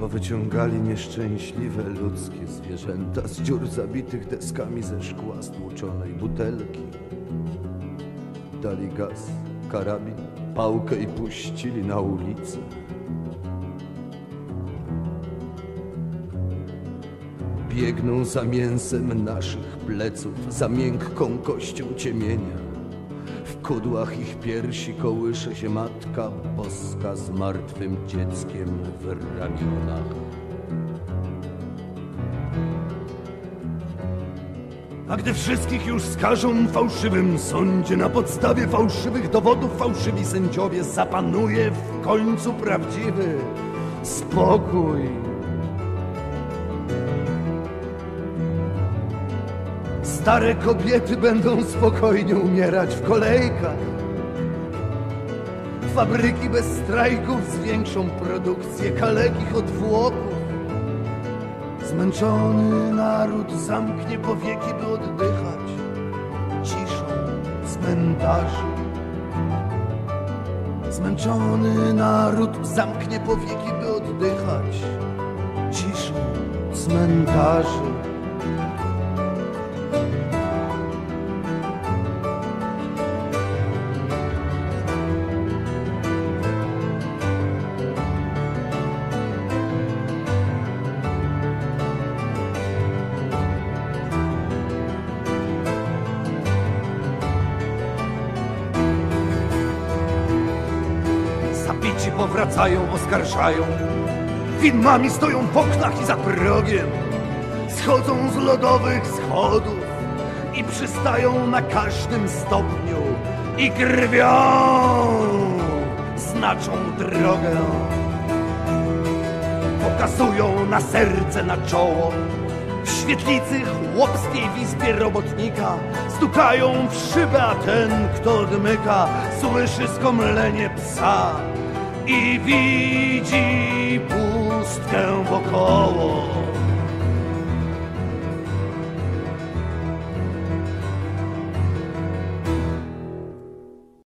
Powyciągali nieszczęśliwe ludzkie zwierzęta z dziur zabitych deskami ze szkła stłuczonej butelki. Dali gaz, karabin, pałkę i puścili na ulicę. Biegną za mięsem naszych pleców, za miękką kością ciemienia. Kudłach ich piersi kołysze się Matka Boska z martwym dzieckiem w ramionach. A gdy wszystkich już skażą w fałszywym sądzie, na podstawie fałszywych dowodów fałszywi sędziowie, zapanuje w końcu prawdziwy spokój. Stare kobiety będą spokojnie umierać w kolejkach. Fabryki bez strajków zwiększą produkcję kalekich odwłoków. Zmęczony naród zamknie powieki, by oddychać ciszą cmentarzy. Zmęczony naród zamknie powieki, by oddychać ciszą cmentarzy. Zabici powracają, oskarżają. Widmami stoją w oknach i za progiem. Schodzą z lodowych schodów i przystają na każdym stopniu i krwią znaczą drogę. Pokazują na serce, na czoło. W świetlicy chłopskiej w izbie robotnika stukają w szybę, a ten, kto odmyka, słyszy skomlenie psa i widzi pustkę wokoło.